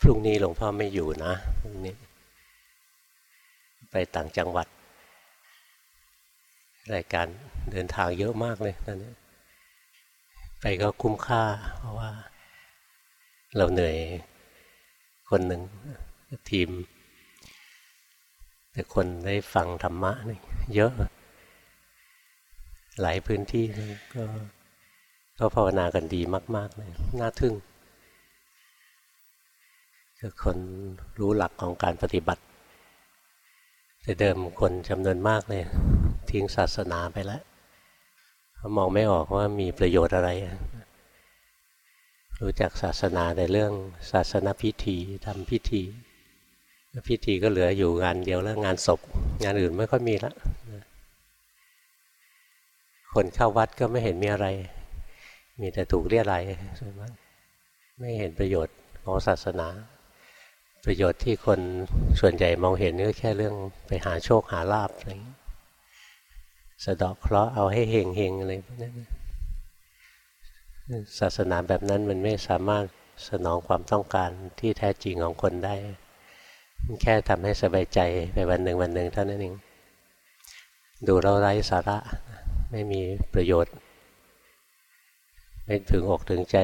พรุ่งนี้หลวงพ่อไม่อยู่นะพรุ่งนี้ ไปต่างจังหวัด รายการเดินทางเยอะมากเลยตอนนี้ ไปก็คุ้มค่า เพราะว่า เราเหนื่อยคนหนึ่งทีม แต่คนได้ฟังธรรมะนี่เยอะ หลายพื้นที่ก็ก็ภาวนากันดีมาก ๆ เลย น่าทึ่ง คือคนรู้หลักของการปฏิบัติ แต่เดิมคนจำนวนมากเลยทิ้งศาสนาไปแล้วเขามองไม่ออกว่ามีประโยชน์อะไร รู้จักศาสนาในเรื่องศาสนาพิธีทำพิธีพิธีก็เหลืออยู่งานเดียวแล้วงานศพ งานอื่นไม่ค่อยมีละคนเข้าวัดก็ไม่เห็นมีอะไร มีแต่ถูกเรียอะไรส่วนมากไม่เห็นประโยชน์ของศาสนา ประโยชน์ที่คนส่วนใหญ่มองเห็นก็แค่เรื่องไปหาโชคหาลาภอะไรสะดอกเคราะห์เอาให้เฮงเฮงอะไรพวกนั้นศาสนาแบบนั้นมันไม่สามารถสนองความต้องการที่แท้จริงของคนได้ มันแค่ทำให้สบายใจไปวันหนึ่งวันหนึ่งเท่านั้นเอง ดูเราไร้สาระไม่มีประโยชน์ ไม่ถึงอกถึงใจ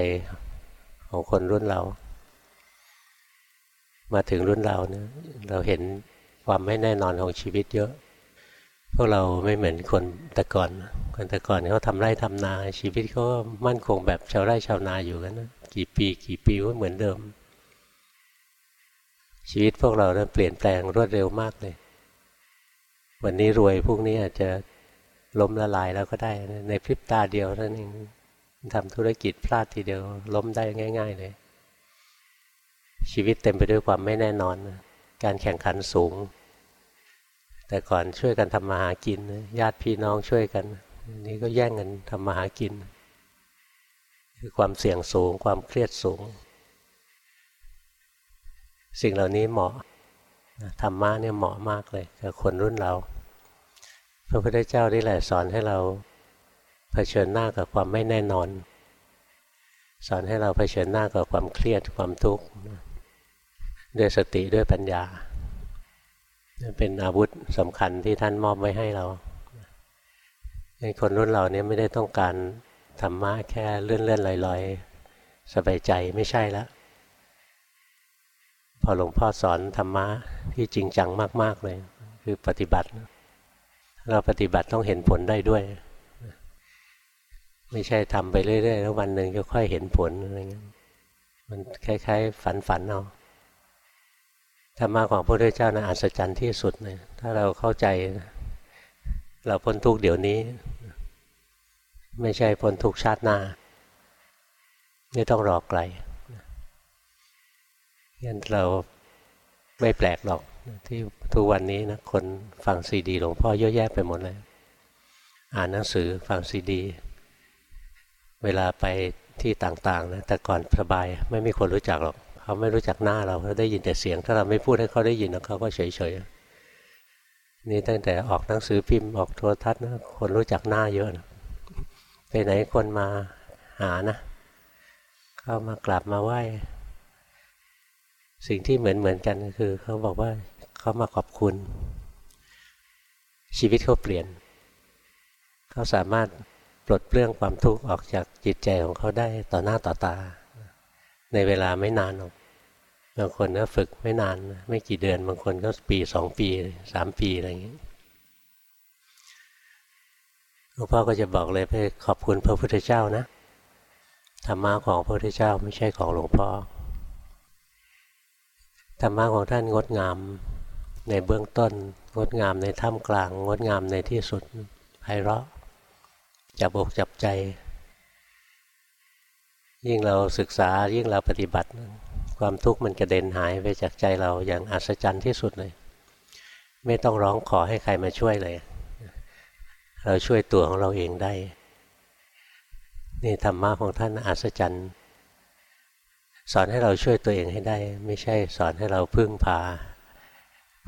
ของคนรุ่นเรา มาถึงรุ่นเราเนี่ยเราเห็นความไม่แน่นอนของชีวิตเยอะ พวกเราไม่เหมือนคนแต่ก่อน คนแต่ก่อนเขาทำไร่ทำนาชีวิตเขามั่นคงแบบชาวไร่ชาวนาอยู่กันนะกี่ปีกี่ปีก็เหมือนเดิม ชีวิตพวกเราเปลี่ยนแปลงรวดเร็วมากเลย วันนี้รวยพวกนี้อาจจะล้มละลายแล้วก็ได้ในพริบตาเดียวนั่นเองทำธุรกิจพลาดทีเดียวล้มได้ง่าย ๆ เลย ชีวิตเต็มไปด้วยความไม่แน่นอน การแข่งขันสูง แต่ก่อนช่วยกันทำมาหากิน ญาติพี่น้องช่วยกัน นี่ก็แย่งกันทำมาหากิน คือความเสี่ยงสูง ความเครียดสูง สิ่งเหล่านี้เหมาะธรรมะเนี่ยเหมาะมากเลยกับคนรุ่นเราพระพุทธเจ้านี่แหละสอนให้เราเผชิญหน้ากับความไม่แน่นอน สอนให้เราเผชิญหน้ากับความเครียดความทุกข์ ด้วยสติด้วยปัญญา เป็นอาวุธสำคัญที่ท่านมอบไว้ให้เราในคนรุ่นเราเนี่ยไม่ได้ต้องการธรรมะแค่เลื่อนเลื่อนลอยลอยสบายใจไม่ใช่แล้วพอหลวงพ่อสอนธรรมะที่จริงจังมาก ๆ เลย คือปฏิบัติ เราปฏิบัติต้องเห็นผลได้ด้วย ไม่ใช่ทำไปเรื่อยๆแล้ววันหนึ่งจะค่อยเห็นผลอะไรเงี้ยมันคล้ายๆ ฝันๆเอา ธรรมะของพระพุทธเจ้านะอัศจรรย์ที่สุดเลยถ้าเราเข้าใจ เราพ้นทุกเดี๋ยวนี้ ไม่ใช่พ้นทุกชาติหน้าไม่ต้องรอไกลงั้นเราไม่แปลกหรอกที่ทุกวันนี้นะคนฟังซีดีหลวงพ่อเยอะแยะไปหมดเลย อ่านหนังสือฟังซีดี เวลาไปที่ต่างๆนะแต่ก่อนสบายไม่มีคนรู้จักหรอก เขาไม่รู้จักหน้าเราเขาได้ยินแต่เสียง ถ้าเราไม่พูดให้เขาได้ยินเขาก็เฉยๆนี่ตั้งแต่ออกหนังสือพิมพ์ออกโทรทัศน์นะคนรู้จักหน้าเยอะนะไปไหนคนมาหานะเข้ามากราบมาไหว้สิ่งที่เหมือนเหมือนกันคือเขาบอกว่าเขามาขอบคุณ ชีวิตเขาเปลี่ยน เขาสามารถปลดเปลื้องความทุกข์ออกจากจิตใจของเขาได้ต่อหน้าต่อตา ในเวลาไม่นานหรอกบางคนก็ฝึกไม่นาน ไม่กี่เดือน บางคนก็ปีสองปีสามปีอะไรอย่างนี้หลวงพ่อก็จะบอกเลยไปขอบคุณพระพุทธเจ้านะธรรมะของพระพุทธเจ้าไม่ใช่ของหลวงพ่อธรรมะของท่านงดงามในเบื้องต้น งดงามในท่ามกลาง งดงามในที่สุดไพเราะจับอกจับใจ ยิ่งเราศึกษายิ่งเราปฏิบัติ ความทุกข์มันกระเด็นหายไปจากใจเราอย่างอัศจรรย์ที่สุดเลย ไม่ต้องร้องขอให้ใครมาช่วยเลย เราช่วยตัวของเราเองได้ นี่ธรรมะของท่านอัศจรรย์สอนให้เราช่วยตัวเองให้ได้ ไม่ใช่สอนให้เราพึ่งพา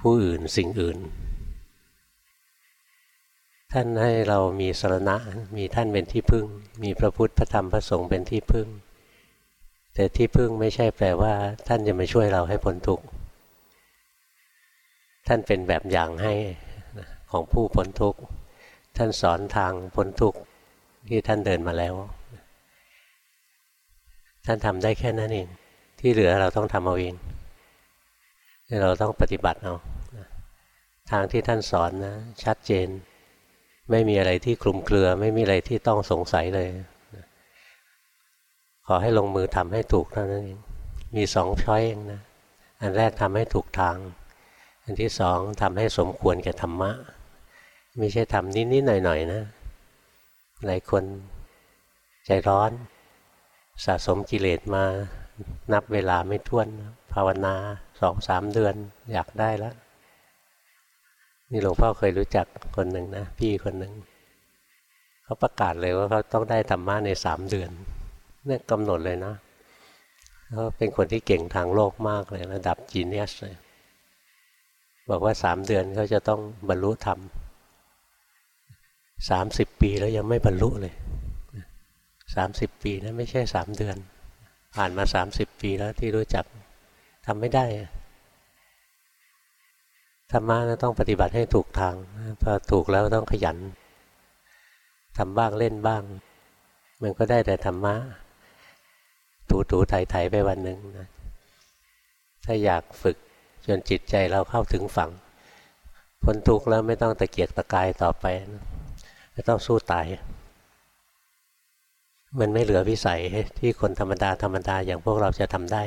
ผู้อื่นสิ่งอื่น ท่านให้เรามีสรณะ มีท่านเป็นที่พึ่ง มีพระพุทธพระธรรมพระสงฆ์เป็นที่พึ่ง แต่ที่พึ่งไม่ใช่แปลว่า ท่านจะมาช่วยเราให้พ้นทุกข์ท่านเป็นแบบอย่างให้ของผู้พ้นทุกข์ท่านสอนทางพ้นทุกข์ที่ท่านเดินมาแล้ว ท่านทำได้แค่นั้นเอง ที่เหลือเราต้องทำเอาเองเราต้องปฏิบัติเอาทางที่ท่านสอนนะ ชัดเจน ไม่มีอะไรที่คลุมเครือ ไม่มีอะไรที่ต้องสงสัยเลย ขอให้ลงมือทำให้ถูกเท่านั้นเองมีสองช้อยเองนะ อันแรกทำให้ถูกทาง อันที่สองทำให้สมควรแก่ธรรมะ ไม่ใช่ทำนิดๆหน่อยๆนะ หลายคนใจร้อน สะสมกิเลสมานับเวลาไม่ท้วน ภาวนาสองสามเดือนอยากได้แล้วนี่หลวงพ่อเคยรู้จักคนหนึ่งนะ พี่คนหนึ่งเขาประกาศเลยว่าเขาต้องได้ธรรมะในสามเดือน เนี่ยกำหนดเลยนะเขาเป็นคนที่เก่งทางโลกมากเลยระดับจีเนียสเลยบอกว่าสามเดือนเขาจะต้องบรรลุธรรมสามสิบปีแล้วยังไม่บรรลุเลยสามสิบปีนะไม่ใช่สามเดือน ผ่านมาสามสิบปีแล้วที่รู้จักทำไม่ได้ธรรมะนะต้องปฏิบัติให้ถูกทางพอถูกแล้วต้องขยันทำบ้างเล่นบ้าง มันก็ได้แต่ธรรมะ ถูถูไถไถไปวันหนึ่งนะถ้าอยากฝึกจนจิตใจเราเข้าถึงฝั่งพ้นทุกข์แล้วไม่ต้องตะเกียกตะกายต่อไปไม่ต้องสู้ตาย มันไม่เหลือวิสัยที่คนธรรมดาธรรมดาอย่างพวกเราจะทำได้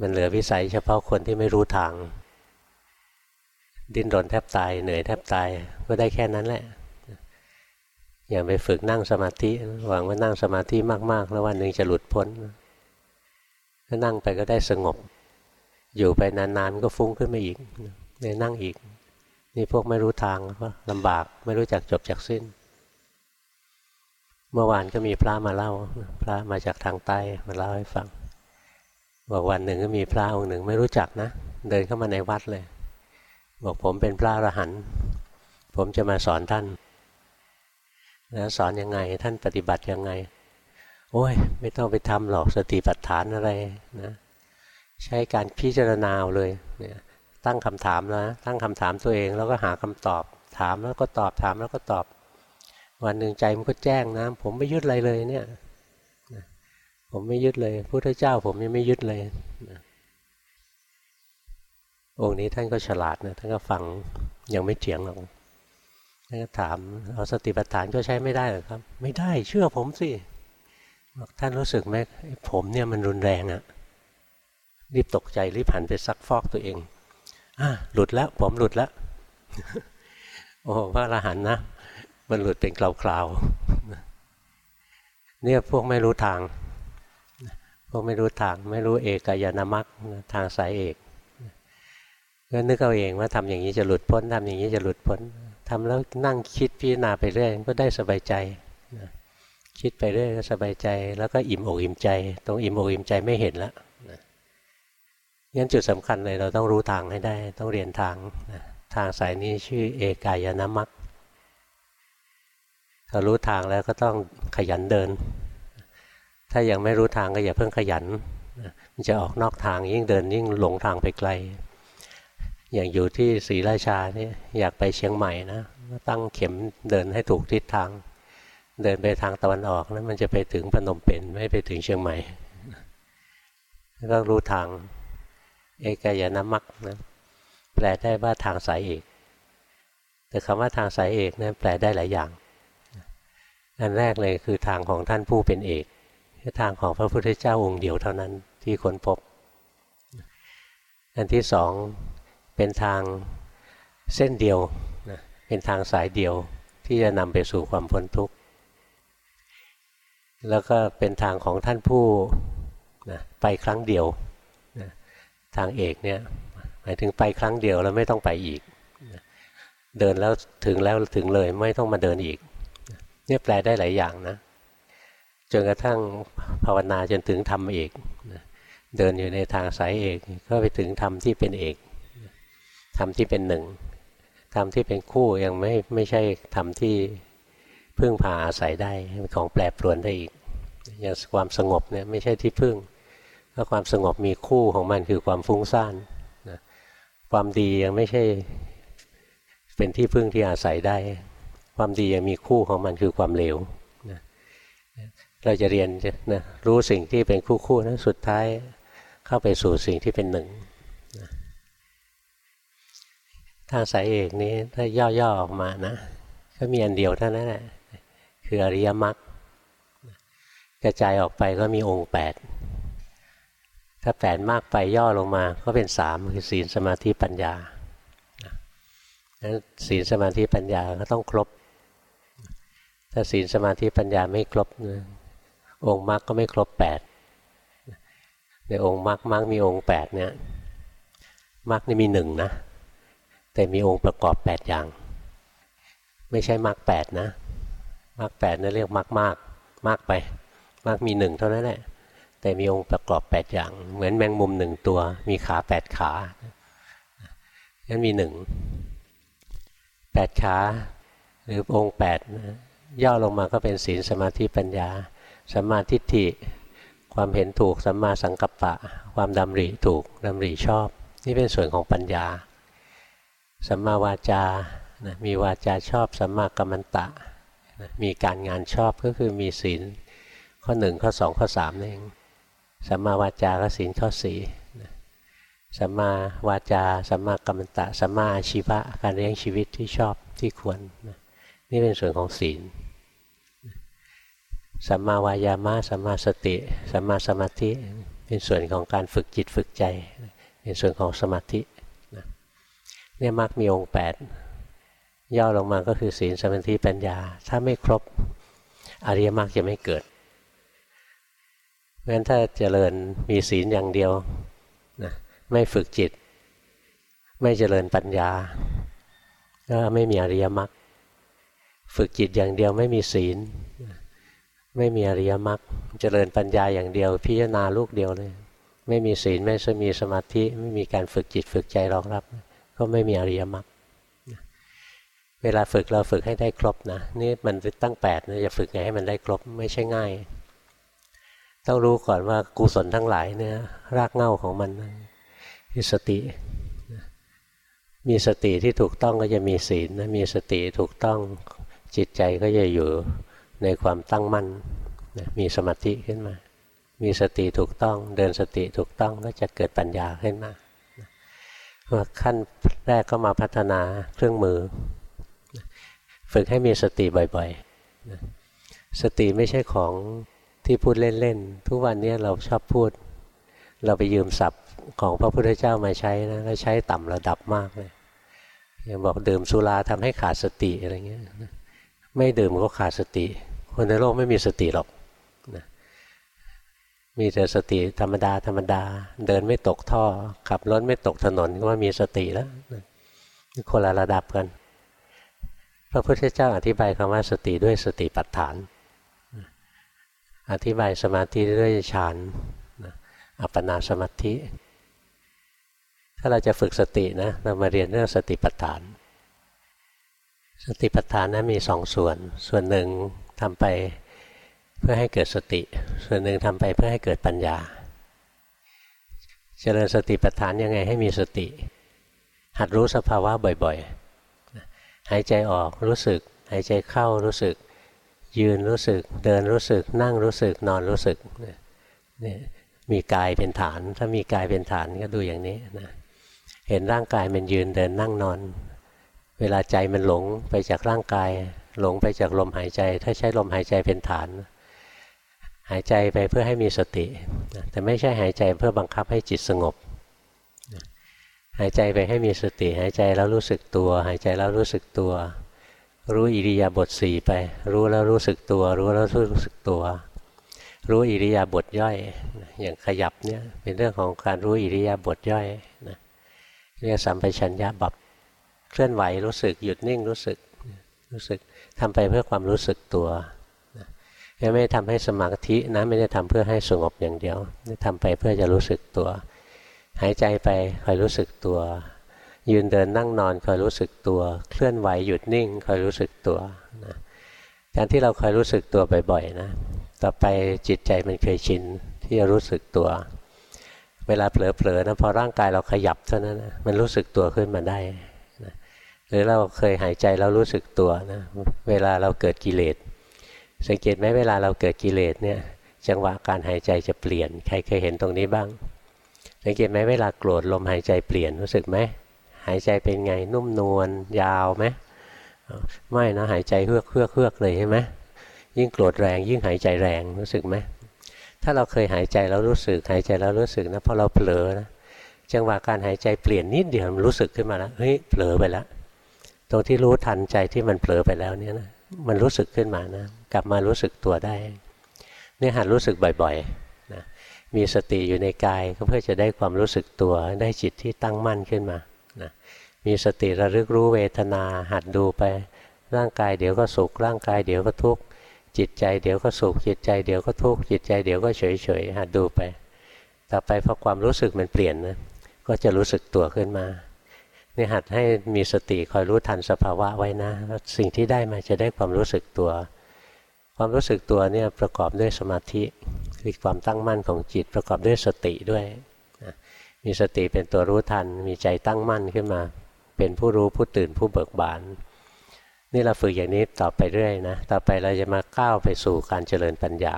มันเหลือวิสัยเฉพาะคนที่ไม่รู้ทาง ดิ้นรนแทบตายเหนื่อยแทบตายก็ได้แค่นั้นแหละ อย่างไปฝึกนั่งสมาธิ หวังว่านั่งสมาธิมาก ๆ แล้ววันหนึ่งจะหลุดพ้นก็นั่งไปก็ได้สงบ อยู่ไปนานๆก็ฟุ้งขึ้นมาอีกเลยนั่งอีก นี่พวกไม่รู้ทางก็ลำบากไม่รู้จักจบจากสิ้น เมื่อวานก็มีพระมาเล่า พระมาจากทางใต้มาเล่าให้ฟังบอกวันหนึ่งก็มีพระองค์หนึ่งไม่รู้จักนะ เดินเข้ามาในวัดเลย บอกผมเป็นพระอรหันต์ผมจะมาสอนท่าน แล้วสอนยังไง ท่านปฏิบัติยังไง โอ้ย ไม่ต้องไปทำหรอกสติปัฏฐานอะไรนะใช้การพิจารณาเลยเนี่ยตั้งคำถามนะตั้งคำถามตัวเองแล้วก็หาคำตอบ ถามแล้วก็ตอบถามแล้วก็ตอบ วันหนึ่งใจมันก็แจ้งนะ ผมไม่ยึดอะไรเลยเนี่ยผมไม่ยึดเลยพุทธเจ้า ผมยังไม่ยึดเลยองค์นี้ท่านก็ฉลาดนะท่านก็ฟังยังไม่เถียงหรอก ท่านก็ถามเอาสติปัฏฐานก็ใช้ไม่ได้หรอครับ ไม่ได้เชื่อผมสิบอกท่านรู้สึกไหมผมเนี่ยมันรุนแรงอะรีบตกใจรีบหันไปซักฟอกตัวเองอะหลุดแล้วผมหลุดแล้วโอ้พระอรหันต์นะมันหลุดเป็นคราวๆเนี่ยพวกไม่รู้ทาง พวกไม่รู้ทาง ไม่รู้เอกายนามัคทางสายเอกก็นึกเอาเองว่าทำอย่างนี้จะหลุดพ้นทำอย่างนี้จะหลุดพ้น ทำแล้วนั่งคิดพิจารณาไปเรื่อยก็ได้สบายใจคิดไปเรื่อยก็สบายใจ แล้วก็อิ่มอกอิ่มใจ ตรงอิ่มอกอิ่มใจไม่เห็นแล้วงั้นจุดสำคัญเลยเราต้องรู้ทางให้ได้ ต้องเรียนทางทางสายนี้ชื่อเอกายนามัคถ้ารู้ทางแล้วก็ต้องขยันเดิน ถ้ายังไม่รู้ทางก็อย่าเพิ่งขยันมันจะออกนอกทางยิ่งเดินยิ่งหลงทางไปไกล อย่างอยู่ที่ศรีราชานี่อยากไปเชียงใหม่นะตั้งเข็มเดินให้ถูกทิศทาง เดินไปทางตะวันออกนะมันจะไปถึงพนมเปญไม่ไปถึงเชียงใหม่ต้องรู้ทางเอกายนามัคนะแปลได้ว่าทางสายเอก แต่คำว่าทางสายเอกนะั้นแปลได้หลายอย่าง อันแรกเลยคือทางของท่านผู้เป็นเอกคือทางของพระพุทธเจ้าองค์เดียวเท่านั้นที่ค้นพบ อันที่สอง เป็นทางเส้นเดียวนะเป็นทางสายเดียวที่จะนำไปสู่ความพ้นทุกข์ แล้วก็เป็นทางของท่านผู้นะไปครั้งเดียวทางเอกเนี่ยหมายถึงไปครั้งเดียวแล้วไม่ต้องไปอีกเดินแล้วถึงแล้วถึงเลยไม่ต้องมาเดินอีกเนี่ยแปลได้หลายอย่างนะจนกระทั่งภาวนาจนถึงธรรมเอกเดินอยู่ในทางสายเอกก็ไปถึงธรรมที่เป็นเอก ธรรมที่เป็นหนึ่งธรรมที่เป็นคู่ยังไม่ไม่ใช่ธรรมที่พึ่งพาอาศัยได้เป็นของแปรปรวนได้อีก อย่างความสงบเนี่ยไม่ใช่ที่พึ่งเพราะความสงบมีคู่ของมันคือความฟุ้งซ่านนะความดียังไม่ใช่เป็นที่พึ่งที่อาศัยได้ ความดียังมีคู่ของมันคือความเลวนะเราจะเรียนนะรู้สิ่งที่เป็นคู่คู่นะสุดท้ายเข้าไปสู่สิ่งที่เป็นหนึ่ง ทางสายเอกนี้ถ้าย่อๆออกมานะ ก็มีอันเดียวเท่านั้นแหละคืออริยมรรคกระจายออกไปก็มีองค์แปดถ้าแปดมากไปย่อลงมาก็เป็นสามคือศีลสมาธิปัญญานั้นศีลสมาธิปัญญาก็ต้องครบ ถ้าศีลสมาธิปัญญาไม่ครบองค์มรรคก็ไม่ครบแปดในองค์มรรคมรรคมีองค์แปดเนี่ยมรรคนี่มีหนึ่งนะ แต่มีองค์ประกอบแปดอย่าง ไม่ใช่มรรคแปดนะมรรคแปดนั่นเรียกมรรคมากมากไปมรรคมีหนึ่งเท่านั้นแหละแต่มีองค์ประกอบแปดอย่าง เหมือนแมงมุมหนึ่งตัว มีขาแปดขานั้นมีหนึ่งแปดขาหรือองค์แปดย่อลงมาก็เป็นศีลสมาธิปัญญาสัมมาทิฏฐิความเห็นถูกสัมมาสังกัปปะ ความดำริถูกดำริชอบ นี่เป็นส่วนของปัญญา สัมมาวาจานะมีวาจาชอบสัมมากัมมันตะนะมีการงานชอบก็คือมีศีลข้อหนึ่งข้อสองข้อสามนั่นเองสัมมาวาจาก็ศีลข้อสี่สัมมาวาจาสัมมากัมมันตะสัมมาอาชีวะการเลี้ยงชีวิตที่ชอบที่ควรนี่เป็นส่วนของศีลสัมมาวายามะสัมมาสติสัมมาสมาธิเป็นส่วนของการฝึกจิตฝึกใจ เป็นส่วนของสมาธิ เนี่ยมรรคมีองค์แปดย่อลงมาก็คือศีลสมาธิปัญญา ถ้าไม่ครบอริยมรรคจะไม่เกิดเพราะฉะนั้นถ้าเจริญมีศีลอย่างเดียวนะไม่ฝึกจิต ไม่เจริญปัญญาก็ไม่มีอริยมรรคฝึกจิตอย่างเดียวไม่มีศีล ไม่มีอริยมรรคเจริญปัญญาอย่างเดียว พิจารณาลูกเดียวเลย ไม่มีศีลไม่มีสมาธิ ไม่มีการฝึกจิตฝึกใจรองรับ ก็ไม่มีอริยมรรคเวลาฝึกเราฝึกให้ได้ครบนะนี่มันตั้งแปดนะจะฝึกไงให้มันได้ครบไม่ใช่ง่าย ต้องรู้ก่อนว่ากุศลทั้งหลายเนี่ยรากเหง้าของมันคือสติ มีสติที่ถูกต้องก็จะมีศีลนะมีสติถูกต้องจิตใจก็จะอยู่ในความตั้งมั่นมีสมาธิขึ้นมา มีสติถูกต้อง เดินสติถูกต้องก็จะเกิดปัญญาขึ้นมา ขั้นแรกก็มาพัฒนาเครื่องมือ ฝึกให้มีสติบ่อยๆ สติไม่ใช่ของที่พูดเล่นๆ ทุกวันนี้เราชอบพูด เราไปยืมศัพท์ของพระพุทธเจ้ามาใช้นะแล้วใช้ต่ำระดับมากเลยอย่างบอกดื่มสุราทำให้ขาดสติอะไรเงี้ยไม่ดื่มก็ขาดสติ คนในโลกไม่มีสติหรอก มีแต่สติธรรมดาธรรมดา เดินไม่ตกท่อ ขับรถไม่ตกถนนก็ว่ามีสติแล้วคนละระดับกันพระพุทธเจ้าอธิบายคำว่าสติด้วยสติปัฏฐาน อธิบายสมาธิด้วยฌานอัปปนาสมาธิ ถ้าเราจะฝึกสตินะเรามาเรียนเรื่องสติปัฏฐาน สติปัฏฐานนะมีสองส่วน ส่วนหนึ่งทำไป พื่อให้เกิดสติ ส่วนหนึ่งทำไปเพื่อให้เกิดปัญญา เจริญสติปัฏฐานยังไงให้มีสติ หัดรู้สภาวะบ่อยๆ หายใจออกรู้สึก หายใจเข้ารู้สึก ยืนรู้สึก เดินรู้สึก นั่งรู้สึก นอนรู้สึกนี่มีกายเป็นฐาน ถ้ามีกายเป็นฐานก็ดูอย่างนี้นะเห็นร่างกายมันยืนเดินนั่งนอน เวลาใจมันหลงไปจากร่างกาย หลงไปจากลมหายใจ ถ้าใช้ลมหายใจเป็นฐาน หายใจไปเพื่อให้มีสติแต่ไม่ใช่หายใจเพื่อบังคับให้จิตสงบ หายใจไปให้มีสติ หายใจแล้วรู้สึกตัว หายใจแล้วรู้สึกตัว รู้อิริยาบถสี่ไป รู้แล้วรู้สึกตัว รู้แล้วรู้สึกตัว รู้อิริยาบถย่อยอย่างขยับเนี่ยเป็นเรื่องของการรู้อิริยาบถย่อยนะเรียกสัมปชัญญะบับเคลื่อนไหวรู้สึกหยุดนิ่งรู้สึกรู้สึกทำไปเพื่อความรู้สึกตัว ไม่ได้ทำให้สมาธินะไม่ได้ทำเพื่อให้สงบอย่างเดียวทำไปเพื่อจะรู้สึกตัว หายใจไปคอยรู้สึกตัว ยืนเดินนั่งนอนคอยรู้สึกตัว เคลื่อนไหวหยุดนิ่งคอยรู้สึกตัวนะการที่เราคอยรู้สึกตัวบ่อยๆนะต่อไปจิตใจมันเคยชินที่จะรู้สึกตัว เวลาเผลอๆนะพอร่างกายเราขยับเท่านั้นนะมันรู้สึกตัวขึ้นมาได้นะหรือเราเคยหายใจแล้วรู้สึกตัวนะเวลาเราเกิดกิเลส สังเกตไหมเวลาเราเกิดกิเลสเนี่ยจังหวะการหายใจจะเปลี่ยน ใครเคยเห็นตรงนี้บ้าง สังเกตไหมเวลาโกรธลมหายใจเปลี่ยนรู้สึกไหมหายใจเป็นไงนุ่มนวลยาวไหมไม่นะหายใจเฮือกเฮือกเฮือกเลยใช่ไหมยิ่งโกรธแรง ยิ่งหายใจแรงรู้สึกไหมถ้าเราเคยหายใจแล้วรู้สึกหายใจแล้วรู้สึกนะพอเราเผลอนะจังหวะการหายใจเปลี่ยนนิดเดียวมันรู้สึกขึ้นมาแล้วเฮ้ยเผลอไปแล้วตรงที่รู้ทันใจที่มันเผลอไปแล้วเนี่ยนะมันรู้สึกขึ้นมานะ กลับมารู้สึกตัวได้เนี่ยหัดรู้สึกบ่อยๆนะมีสติอยู่ในกายก็เพื่อจะได้ความรู้สึกตัวได้จิตที่ตั้งมั่นขึ้นมานะมีสติระลึกรู้เวทนา หัดดูไปร่างกายเดี๋ยวก็สุขร่างกายเดี๋ยวก็ทุกข์จิตใจเดี๋ยวก็สุขจิตใจเดี๋ยวก็ทุกข์จิตใจเดี๋ยวก็เฉยเฉยหัดดูไป ต่อไปพอความรู้สึกมันเปลี่ยนนะก็จะรู้สึกตัวขึ้นมานี่หัดให้มีสติคอยรู้ทันสภาวะไว้นะ สิ่งที่ได้มาจะได้ความรู้สึกตัว ความรู้สึกตัวเนี่ยประกอบด้วยสมาธิคือความตั้งมั่นของจิตประกอบด้วยสติด้วยนะมีสติเป็นตัวรู้ทัน มีใจตั้งมั่นขึ้นมา เป็นผู้รู้ผู้ตื่นผู้เบิกบาน นี่เราฝึกอย่างนี้ต่อไปเรื่อยนะต่อไปเราจะมาก้าวไปสู่การเจริญปัญญา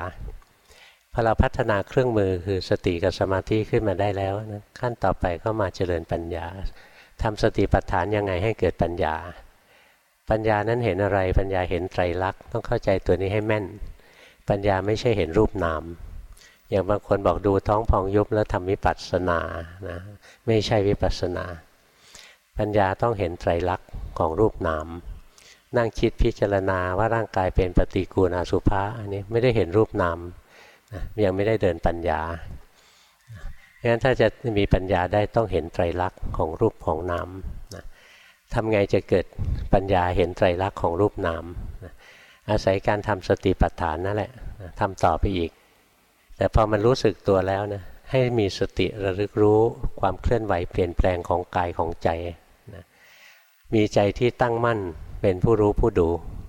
พอเราพัฒนาเครื่องมือคือสติกับสมาธิขึ้นมาได้แล้วนะขั้นต่อไปก็มาเจริญปัญญาทำสติปัฏฐานยังไงให้เกิดปัญญา ปัญญานั้นเห็นอะไร ปัญญาเห็นไตรลักษณ์ต้องเข้าใจตัวนี้ให้แม่น ปัญญาไม่ใช่เห็นรูปนาม อย่างบางคนบอกดูท้องพองยุบแล้วทำวิปัสสนานะไม่ใช่วิปัสสนา ปัญญาต้องเห็นไตรลักษณ์ของรูปนาม นั่งคิดพิจารณาว่าร่างกายเป็นปฏิกูลอสุภะอันนี้ไม่ได้เห็นรูปนามนะยังไม่ได้เดินปัญญางั้นถ้าจะมีปัญญาได้ต้องเห็นไตรลักษณ์ของรูปของนาม ทำไงจะเกิดปัญญาเห็นไตรลักษณ์ของรูปนามอาศัยการทำสติปัฏฐานนั่นแหละทำต่อไปอีก แต่พอมันรู้สึกตัวแล้วนะให้มีสติระลึกรู้ความเคลื่อนไหวเปลี่ยนแปลงของกายของใจนะมีใจที่ตั้งมั่นเป็นผู้รู้ผู้ดู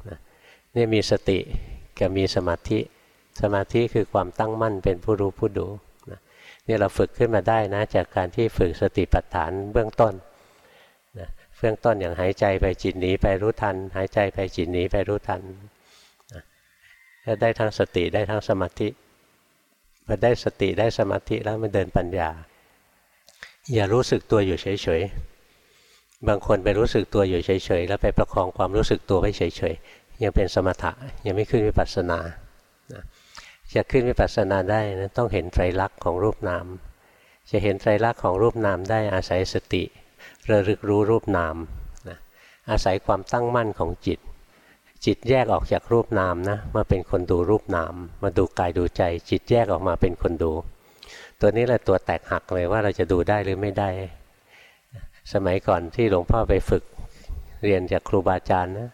นะนี่มีสติกับมีสมาธิ สมาธิคือความตั้งมั่นเป็นผู้รู้ผู้ดูนี่เราฝึกขึ้นมาได้นะจากการที่ฝึกสติปัฏฐานเบื้องต้น เบื้องต้นอย่างหายใจไปจิตหนีไปรู้ทัน หายใจไปจิตหนีไปรู้ทันนะก็ได้ทั้งสติได้ทั้งสมาธิพอได้สติได้สมาธิแล้วมันเดินปัญญา อย่ารู้สึกตัวอยู่เฉยๆบางคนไปรู้สึกตัวอยู่เฉยๆแล้วไปประคองความรู้สึกตัวไว้เฉยๆยังเป็นสมถะยังไม่ขึ้นวิปัสสนาจะขึ้นวิปัสสนาได้นะต้องเห็นไตรลักษณ์ของรูปนามจะเห็นไตรลักษณ์ของรูปนามได้อาศัยสติ ระลึกรู้รูปนามนะอาศัยความตั้งมั่นของจิต จิตแยกออกจากรูปนามนะมาเป็นคนดูรูปนาม มาดูกายดูใจ จิตแยกออกมาเป็นคนดู ตัวนี้แหละตัวแตกหักเลยว่าเราจะดูได้หรือไม่ได้ สมัยก่อนที่หลวงพ่อไปฝึกเรียนจากครูบาอาจารย์นะ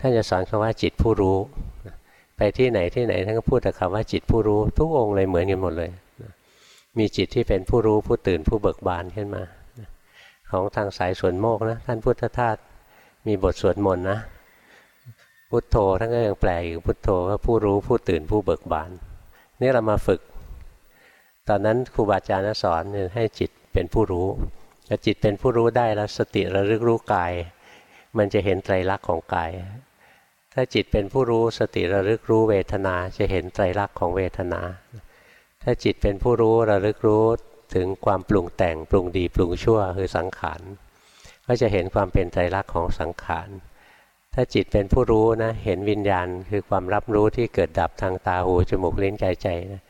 ท่านจะสอนคำว่าจิตผู้รู้ ไปที่ไหนที่ไหนท่านก็พูดแต่คำว่าจิตผู้รู้ ทุกองค์เลยเหมือนกันหมดเลย มีจิตที่เป็นผู้รู้ผู้ตื่นผู้เบิกบานขึ้นมา ของทางสายส่วนโมกนะ ท่านพุทธทาสมีบทสวดมนต์นะ พุทโธท่านก็ยังแปลอยู่พุทโธว่าผู้รู้ผู้ตื่นผู้เบิกบาน นี่เรามาฝึก ตอนนั้นครูบาอาจารย์สอนให้จิตเป็นผู้รู้ถ้าจิตเป็นผู้รู้ได้แล้วสติระลึกรู้กาย มันจะเห็นไตรลักษณ์ของกาย ถ้าจิตเป็นผู้รู้สติระลึกรู้เวทนาจะเห็นไตรลักษณ์ของเวทนา ถ้าจิตเป็นผู้รู้ระลึกรู้ ถึงความปรุงแต่งปรุงดีปรุงชั่วคือสังขารก็จะเห็นความเป็นไตรลักษณ์ของสังขารถ้าจิตเป็นผู้รู้นะเห็นวิญญาณคือความรับรู้ที่เกิดดับทางตาหูจมูกลิ้นกายใจนะ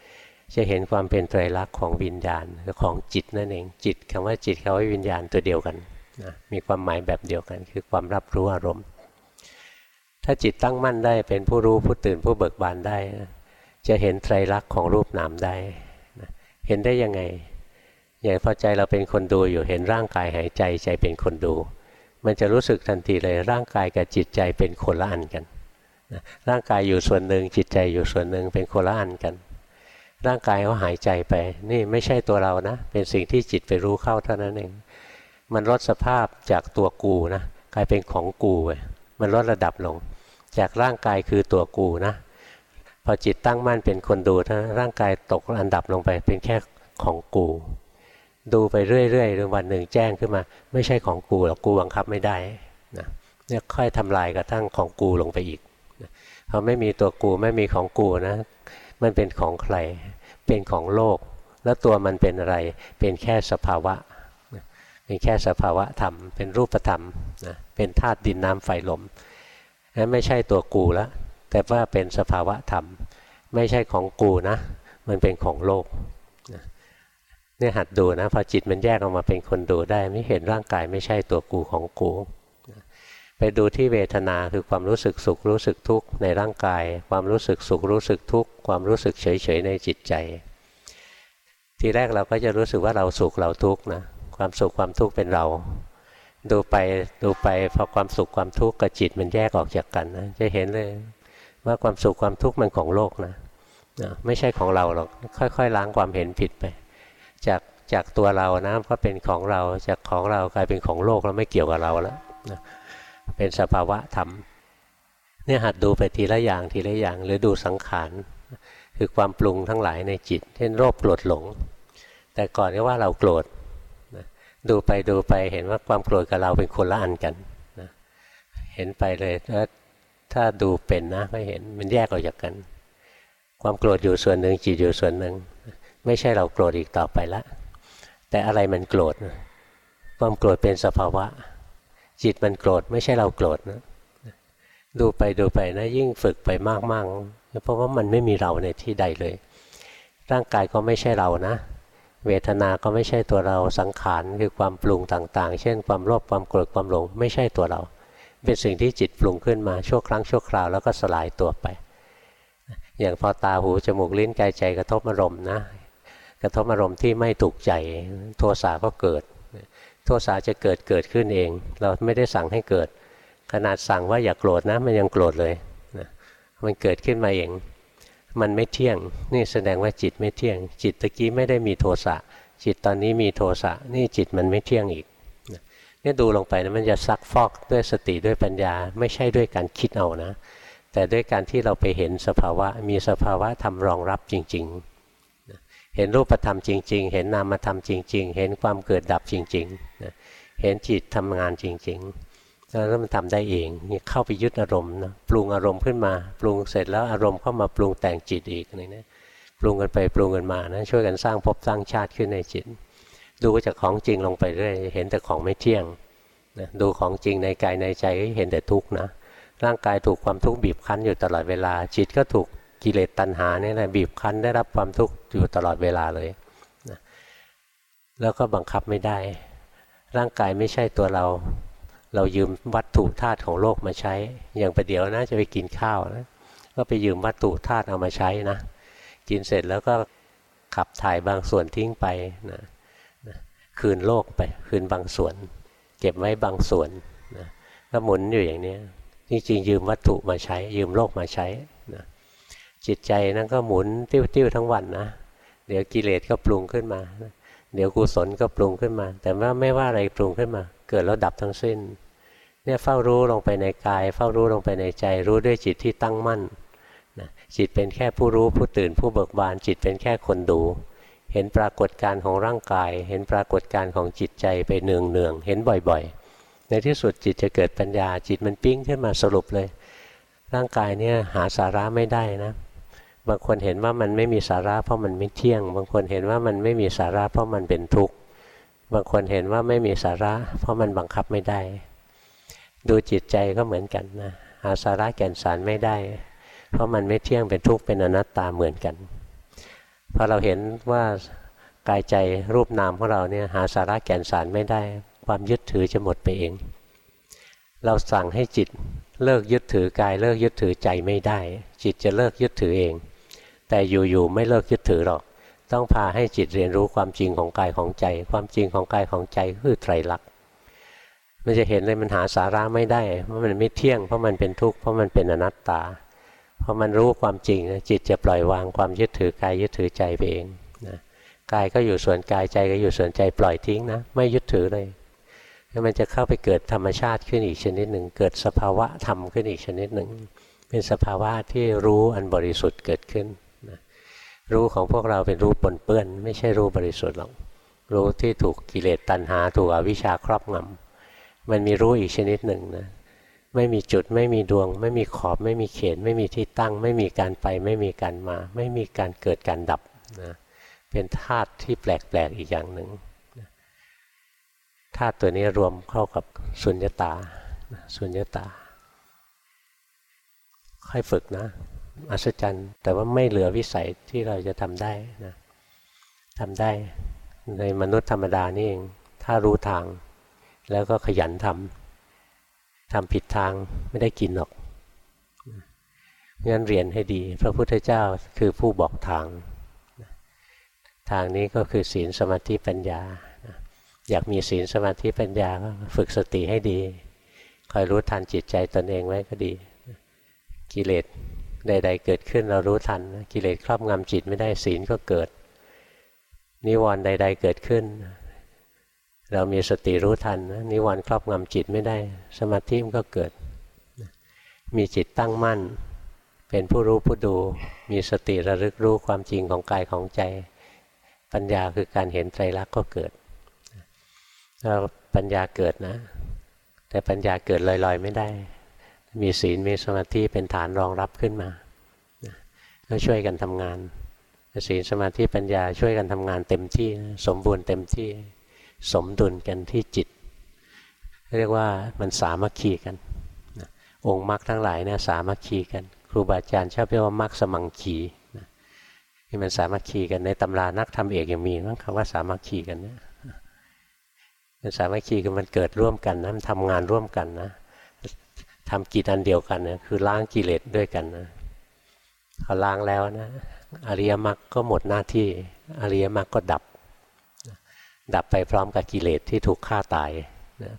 จะเห็นความเป็นไตรลักษณ์ของวิญญาณคือของจิตนั่นเองจิตคำว่าจิตคำว่าวิญญาณตัวเดียวกันนะมีความหมายแบบเดียวกัน คือความรับรู้อารมณ์ ถ้าจิตตั้งมั่นได้เป็นผู้รู้ผู้ตื่นผู้เบิกบานได้ จะเห็นไตรลักษณ์ของรูปนามได้ เห็นได้ยังไง อย่างพอใจเราเป็นคนดูอยู่เห็นร่างกายหายใจใจเป็นคนดู มันจะรู้สึกทันทีเลยร่างกายกับจิตใจเป็นคนละอันกันร่างกายอยู่ส่วนหนึ่งจิตใจอยู่ส่วนหนึ่งเป็นคนละอันกัน ร่างกายเขาหายใจไป นี่ไม่ใช่ตัวเรานะ เป็นสิ่งที่จิตไปรู้เข้าเท่านั้นเอง มันลดสภาพจากตัวกูนะกลายเป็นของกูไปมันลดระดับลง จากร่างกายคือตัวกูนะพอจิตตั้งมั่นเป็นคนดูถ้าร่างกายตกอันดับลงไปเป็นแค่ของกู ดูไปเรื่อยๆจนวันหนึ่งแจ้งขึ้นมา ไม่ใช่ของกูหรอกกูบังคับไม่ได้นะเนี่ยค่อยทำลายกระทั่งของกูลงไปอีกพอไม่มีตัวกูไม่มีของกูนะ มันเป็นของใคร เป็นของโลก แล้วตัวมันเป็นอะไร เป็นแค่สภาวะ เป็นแค่สภาวะธรรม เป็นรูปธรรมนะเป็นธาตุดินน้ำไฟลมนั้นไม่ใช่ตัวกูแล้วแต่ว่าเป็นสภาวะธรรม ไม่ใช่ของกูนะ มันเป็นของโลก เนี่ยหัดดูนะพอจิตมันแยกออกมาเป็นคนดูได้ ไม่เห็นร่างกายไม่ใช่ตัวกูของกู ไปดูที่เวทนาคือความรู้สึกสุขรู้สึกทุกข์ในร่างกาย ความรู้สึกสุขรู้สึกทุกข์ความรู้สึกเฉยๆในจิตใจ ทีแรกเราก็จะรู้สึกว่าเราสุขเราทุกข์นะความสุขความทุกข์เป็นเรา ดูไปดูไปพอความสุขความทุกข์กับจิตมันแยกออกจากกันนะจะเห็นเลยว่าความสุขความทุกข์มันของโลกนะนะไม่ใช่ของเราหรอกค่อย ๆ ล้างความเห็นผิดไป จากจากตัวเรานะก็เป็นของเราจากของเรากลายเป็นของโลกแล้วไม่เกี่ยวกับเราแล้วนะเป็นสภาวะธรรมเนี่ยหัดดูไปทีละอย่างทีละอย่าง หรือดูสังขารคือความปรุงทั้งหลายในจิต เช่นโรคโกรธหลง แต่ก่อนก็ว่าเราโกรธดูไปดูไปเห็นว่าความโกรธกับเราเป็นคนละอันกันนะเห็นไปเลยแล้วถ้าดูเป็นนะไม่เห็นมันแยกออกจากกัน ความโกรธอยู่ส่วนหนึ่งจิตอยู่ส่วนหนึ่ง ไม่ใช่เราโกรธอีกต่อไปละแต่อะไรมันโกรธความโกรธเป็นสภาวะ จิตมันโกรธไม่ใช่เราโกรธนะดูไปดูไปนะยิ่งฝึกไปมากๆเพราะว่ามันไม่มีเราในที่ใดเลย ร่างกายก็ไม่ใช่เรานะ เวทนาก็ไม่ใช่ตัวเราสังขารคือความปรุงต่างๆ เช่น ความโลภความโกรธความหลง ไม่ใช่ตัวเรา เป็นสิ่งที่จิตปรุงขึ้นมาชั่วครั้งชั่วคราวแล้วก็สลายตัวไป อย่างพอตาหูจมูกลิ้นกายใจกระทบอารมณ์นะ กระทบอารมณ์ที่ไม่ถูกใจ โทสะก็เกิด โทสะจะเกิดเกิดขึ้นเอง เราไม่ได้สั่งให้เกิด ขนาดสั่งว่าอย่ากโกรธนะมันยังโกรธเลยนะมันเกิดขึ้นมาเอง มันไม่เที่ยง นี่แสดงว่าจิตไม่เที่ยง จิตตะกี้ไม่ได้มีโทสะจิตตอนนี้มีโทสะนี่จิตมันไม่เที่ยงอีกนี่ดูลงไปนะมันจะซักฟอกด้วยสติด้วยปัญญา ไม่ใช่ด้วยการคิดเอานะ แต่ด้วยการที่เราไปเห็นสภาวะมีสภาวะทำรองรับจริง ๆ เห็นรูปธรรมจริง ๆ เห็นนามธรรมจริง ๆ เห็นความเกิดดับจริงๆเห็นจิตทำงานจริง ๆ แล้วมันทำได้เองนี่เข้าไปยึดอารมณ์นะปรุงอารมณ์ขึ้นมา ปรุงเสร็จแล้วอารมณ์เข้ามาปรุงแต่งจิตอีกนี่นะปรุงกันไปปรุงกันมานะช่วยกันสร้างภพสร้างชาติขึ้นในจิต ดูจากของจริงลงไปเรื่อยเห็นแต่ของไม่เที่ยงนะดูของจริงในกายในใจเห็นแต่ทุกข์นะร่างกายถูกความทุกข์บีบคั้นอยู่ตลอดเวลาจิตก็ถูก กิเลสตัณหาเนี่ยแหละบีบคั้นได้รับความทุกข์อยู่ตลอดเวลาเลยนะแล้วก็บังคับไม่ได้ ร่างกายไม่ใช่ตัวเรา เรายืมวัตถุธาตุของโลกมาใช้ อย่างประเดี๋ยวนะจะไปกินข้าวนะก็ไปยืมวัตถุธาตุเอามาใช้นะ กินเสร็จแล้วก็ขับถ่ายบางส่วนทิ้งไปนะนะคืนโลกไป คืนบางส่วน เก็บไว้บางส่วนนะก็หมุนอยู่อย่างนี้จริงๆยืมวัตถุมาใช้ ยืมโลกมาใช้นะ จิตใจนั้นก็หมุนติ้วๆทั้งวันนะเดี๋ยวกิเลสก็ปรุงขึ้นมา เดี๋ยวกุศลก็ปรุงขึ้นมา แต่ว่าไม่ว่าอะไรปรุงขึ้นมา เกิดแล้วดับทั้งสิ้น เนี่ยเฝ้ารู้ลงไปในกาย เฝ้ารู้ลงไปในใจ รู้ด้วยจิตที่ตั้งมั่นนะจิตเป็นแค่ผู้รู้ผู้ตื่นผู้เบิกบาน จิตเป็นแค่คนดู เห็นปรากฏการของร่างกาย เห็นปรากฏการของจิตใจไปเนืองเนืองเห็นบ่อยๆ ในที่สุดจิตจะเกิดปัญญาจิตมันปิ้งขึ้นมาสรุปเลย ร่างกายเนี่ยหาสาระไม่ได้นะ บางคนเห็นว่ามันไม่มีสาระเพราะมันไม่เที่ยง บางคนเห็นว่ามันไม่มีสาระเพราะมันเป็นทุกข์ บางคนเห็นว่าไม่มีสาระ เพราะมันบังคับไม่ได้ ดูจิตใจก็เหมือนกันนะหาสาระแก่นสารไม่ได้ เพราะมันไม่เที่ยงเป็นทุกข์เป็นอนัตตาเหมือนกันพอเราเห็นว่ากายใจรูปนามของเราเนี่ยหาสาระแก่นสารไม่ได้ ความยึดถือจะหมดไปเอง เราสั่งให้จิตเลิกยึดถือกายเลิกยึดถือใจไม่ได้ จิตจะเลิกยึดถือเอง แต่อยู่ๆไม่เลิกยึดถือหรอก ต้องพาให้จิตเรียนรู้ความจริงของกายของใจ ความจริงของกายของใจคือไตรลักษณ์มันจะเห็นเลยมันหาสาระไม่ได้เพราะมันไม่เที่ยงเพราะมันเป็นทุกข์เพราะมันเป็นอนัตตาพอมันรู้ความจริงจิตจะปล่อยวางความยึดถือกายยึดถือใจไปเองนะกายก็อยู่ส่วนกายใจก็อยู่ส่วนใจปล่อยทิ้งนะ ไม่ยึดถือเลยแล้วมันจะเข้าไปเกิดธรรมชาติขึ้นอีกชนิดหนึ่งเกิดสภาวะธรรมขึ้นอีกชนิดหนึ่งเป็นสภาวะที่รู้อันบริสุทธิ์เกิดขึ้น รู้ของพวกเราเป็นรู้ปนเปื้อน ไม่ใช่รู้บริสุทธิ์หรอก รู้ที่ถูกกิเลสตัณหาถูกอวิชชาครอบงำมันมีรู้อีกชนิดหนึ่งนะไม่มีจุดไม่มีดวง ไม่มีขอบไม่มีเขต ไม่มีที่ตั้ง ไม่มีการไป ไม่มีการมา ไม่มีการเกิดการดับนะเป็นธาตุที่แปลกๆอีกอย่างหนึ่งธาตุตัวนี้รวมเข้ากับสุญญตาสุญญตา ค่อยฝึกนะ อัศจรรย์ แต่ว่าไม่เหลือวิสัยที่เราจะทำได้นะทำได้ในมนุษย์ธรรมดานี่เอง ถ้ารู้ทาง แล้วก็ขยันทำทำผิดทางไม่ได้กินหรอกงั้นเรียนให้ดี พระพุทธเจ้าคือผู้บอกทาง ทางนี้ก็คือศีลสมาธิปัญญา อยากมีศีลสมาธิปัญญาก็ฝึกสติให้ดี คอยรู้ทันจิตใจตนเองไว้ก็ดี กิเลส ใด ๆ เกิดขึ้นเรารู้ทัน กิเลสครอบงำจิตไม่ได้ศีลก็เกิด นิวรณ์ใด ๆ เกิดขึ้น เรามีสติรู้ทัน นิวรณ์ครอบงำจิตไม่ได้ สมาธิมันก็เกิด มีจิตตั้งมั่น เป็นผู้รู้ผู้ดู มีสติระลึกรู้ความจริงของกายของใจ ปัญญาคือการเห็นไตรลักษณ์ก็เกิดถ้าปัญญาเกิดนะ แต่ปัญญาเกิดลอยๆไม่ได้ มีศีลมีสมาธิเป็นฐานรองรับขึ้นมาก็ช่วยกันทำงานศีลสมาธิปัญญาช่วยกันทำงานเต็มที่สมบูรณ์เต็มที่สมดุลกันที่จิต เรียกว่ามันสามัคคีกันองค์มรรคทั้งหลายเนี่ยสามัคคีกันครูบาอาจารย์ชอบเรียกว่ามรรคสมังคีนี่มันสามัคคีกันในตำรานักทำเอกยังมีมั้งคำว่าสามัคคีกันเนี่ยมันสามัคคีกันมันเกิดร่วมกันนะมันทำงานร่วมกันนะ ทำกิจอันเดียวกันนะคือล้างกิเลสด้วยกันนะพอล้างแล้วนะ อริยมรรคก็หมดหน้าที่ อริยมรรคก็ดับ ดับไปพร้อมกับกิเลสที่ถูกฆ่าตาย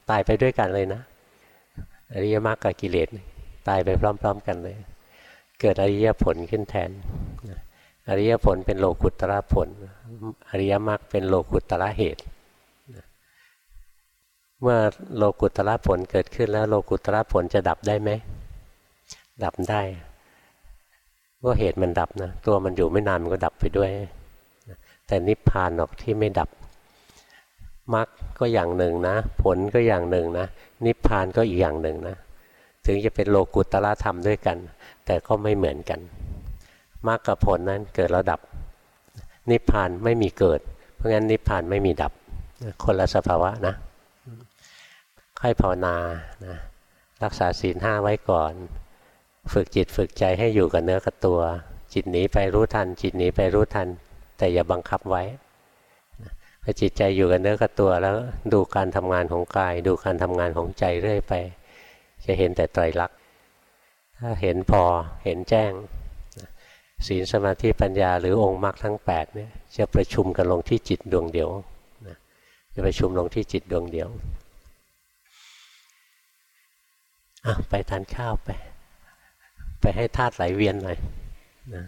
ตายไปด้วยกันเลยนะ อริยมรรคกับกิเลสตายไปพร้อม ๆ กันเลย เกิดอริยผลขึ้นแทน อริยผลเป็นโลกุตระผล อริยมรรคเป็นโลกุตระเหตุ เมื่อโลกุตระผลเกิดขึ้นแล้วโลกุตระผลจะดับได้ไหม ดับได้ ก็เหตุมันดับนะ ตัวมันอยู่ไม่นานมันก็ดับไปด้วย แต่นิพพานหรอกที่ไม่ดับมรรคก็อย่างหนึ่งนะ ผลก็อย่างหนึ่งนะ นิพพานก็อีกอย่างหนึ่งนะ ถึงจะเป็นโลกุตละธรรมด้วยกัน แต่ก็ไม่เหมือนกันมรรคกับผลนั้นเกิดแล้วดับ นิพพานไม่มีเกิด เพราะงั้นนิพพานไม่มีดับ คนละสภาวะนะ ค่อยภาวนานะรักษาศีลห้าไว้ก่อน ฝึกจิตฝึกใจให้อยู่กับเนื้อกับตัว จิตหนีไปรู้ทัน จิตหนีไปรู้ทัน แต่อย่าบังคับไว้พอจิตใจอยู่กับเนื้อกับตัวแล้วดูการทำงานของกาย ดูการทำงานของใจเรื่อยไป จะเห็นแต่ไตรลักษณ์ถ้าเห็นพอเห็นแจ้งศีลสมาธิปัญญาหรือองค์มรรคทั้ง8เนี่ยจะประชุมกันลงที่จิตดวงเดียวจะประชุมลงที่จิตดวงเดียว ไปทานข้าวไป ไปให้ธาตุไหลเวียนหน่อยนะ